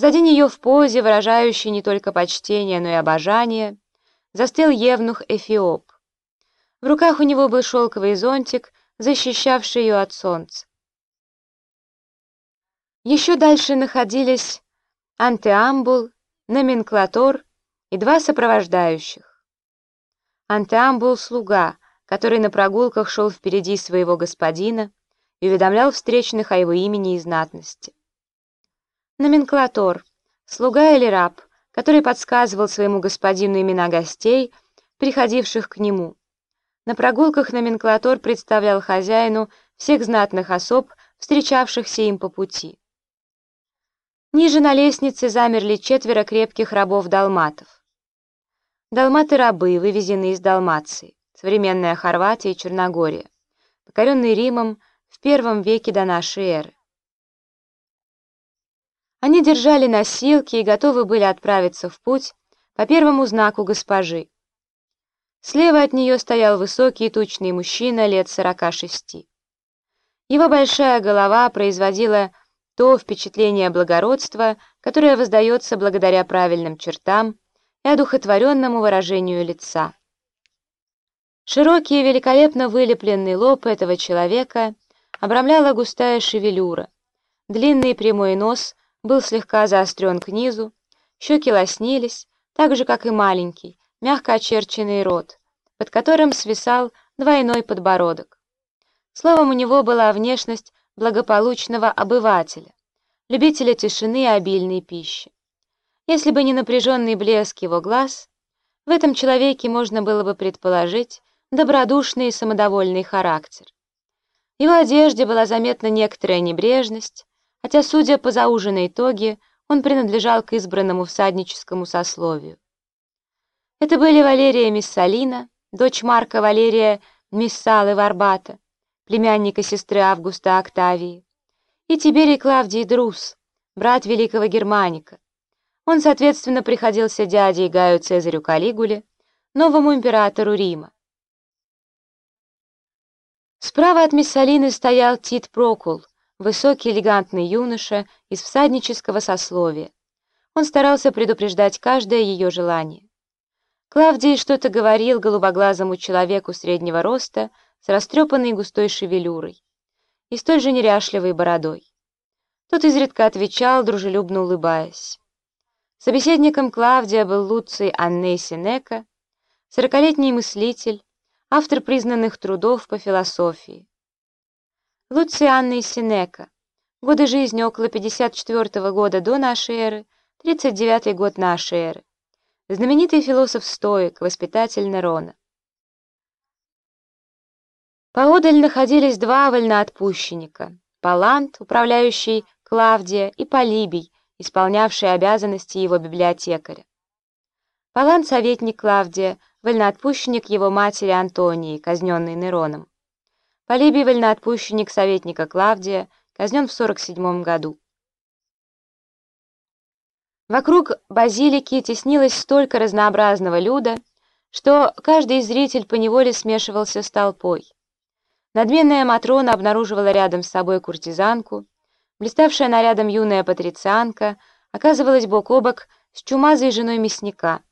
Позади нее в позе, выражающей не только почтение, но и обожание, застыл евнух Эфиоп. В руках у него был шелковый зонтик, защищавший ее от солнца. Еще дальше находились антеамбул, номенклатор и два сопровождающих. Антеамбул — слуга, который на прогулках шел впереди своего господина и уведомлял встречных о его имени и знатности. Номенклатор — слуга или раб, который подсказывал своему господину имена гостей, приходивших к нему. На прогулках номенклатор представлял хозяину всех знатных особ, встречавшихся им по пути. Ниже на лестнице замерли четверо крепких рабов-далматов. Далматы-рабы, вывезенные из Далмации, современная Хорватия и Черногория, покоренные Римом в первом веке до нашей эры. Они держали носилки и готовы были отправиться в путь по первому знаку госпожи. Слева от нее стоял высокий и тучный мужчина лет сорока шести. Его большая голова производила то впечатление благородства, которое воздается благодаря правильным чертам и одухотворенному выражению лица. Широкий и великолепно вылепленный лоб этого человека обрамляла густая шевелюра, длинный прямой нос был слегка заострен к низу, щеки лоснились, так же, как и маленький, мягко очерченный рот, под которым свисал двойной подбородок. Словом, у него была внешность благополучного обывателя, любителя тишины и обильной пищи. Если бы не напряженный блеск его глаз, в этом человеке можно было бы предположить добродушный и самодовольный характер. В его одежде была заметна некоторая небрежность, хотя, судя по зауженной итоге, он принадлежал к избранному всадническому сословию. Это были Валерия Миссалина, дочь Марка Валерия Миссалы Варбата, племянника сестры Августа Октавии, и Тиберий Клавдий Друс, брат великого Германика. Он, соответственно, приходился дядей Гаю Цезарю Калигуле, новому императору Рима. Справа от Миссалины стоял Тит Прокул, высокий элегантный юноша из всаднического сословия. Он старался предупреждать каждое ее желание. Клавдий что-то говорил голубоглазому человеку среднего роста с растрепанной густой шевелюрой и столь же неряшливой бородой. Тот изредка отвечал, дружелюбно улыбаясь. Собеседником Клавдия был Луций Анней Синека, сорокалетний мыслитель, автор признанных трудов по философии. Луцианна и Синека. Годы жизни около 54 года до нашей эры, 39 год нашей эры. Знаменитый философ-стоик, воспитатель Нерона. Поодаль находились два вольноотпущенника. Палант, управляющий Клавдия, и Полибий, исполнявший обязанности его библиотекаря. Палант — советник Клавдия, вольноотпущенник его матери Антонии, казненный Нероном. Полибий вольноотпущенник советника Клавдия, казнен в 47 году. Вокруг базилики теснилось столько разнообразного люда, что каждый зритель поневоле смешивался с толпой. Надменная Матрона обнаруживала рядом с собой куртизанку, блиставшая нарядом юная патрицианка оказывалась бок о бок с чумазой женой мясника,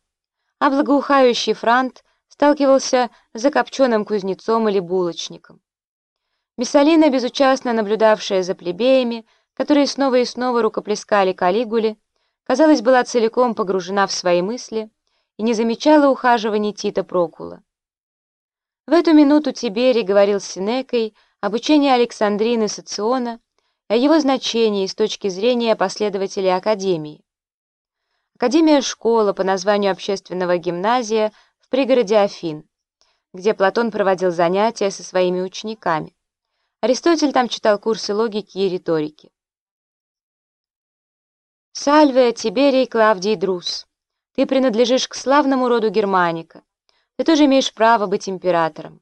а благоухающий франт сталкивался с закопченным кузнецом или булочником. Миссалина, безучастно наблюдавшая за плебеями, которые снова и снова рукоплескали Калигуле, казалось, была целиком погружена в свои мысли и не замечала ухаживаний Тита Прокула. В эту минуту Тиберий говорил с Синекой об учении Александрины Сациона о его значении с точки зрения последователей Академии. Академия — школа по названию общественного гимназия в пригороде Афин, где Платон проводил занятия со своими учениками. Аристотель там читал курсы логики и риторики. «Сальве, Тиберий, Клавдий, Друс, ты принадлежишь к славному роду Германика. Ты тоже имеешь право быть императором».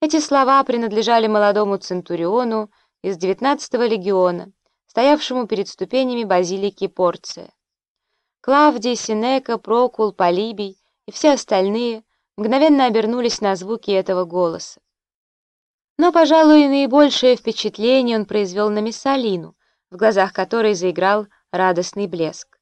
Эти слова принадлежали молодому центуриону из 19-го легиона, стоявшему перед ступенями базилики Порция. Клавдий, Синека, Прокул, Полибий и все остальные мгновенно обернулись на звуки этого голоса. Но, пожалуй, наибольшее впечатление он произвел на Миссалину, в глазах которой заиграл радостный блеск.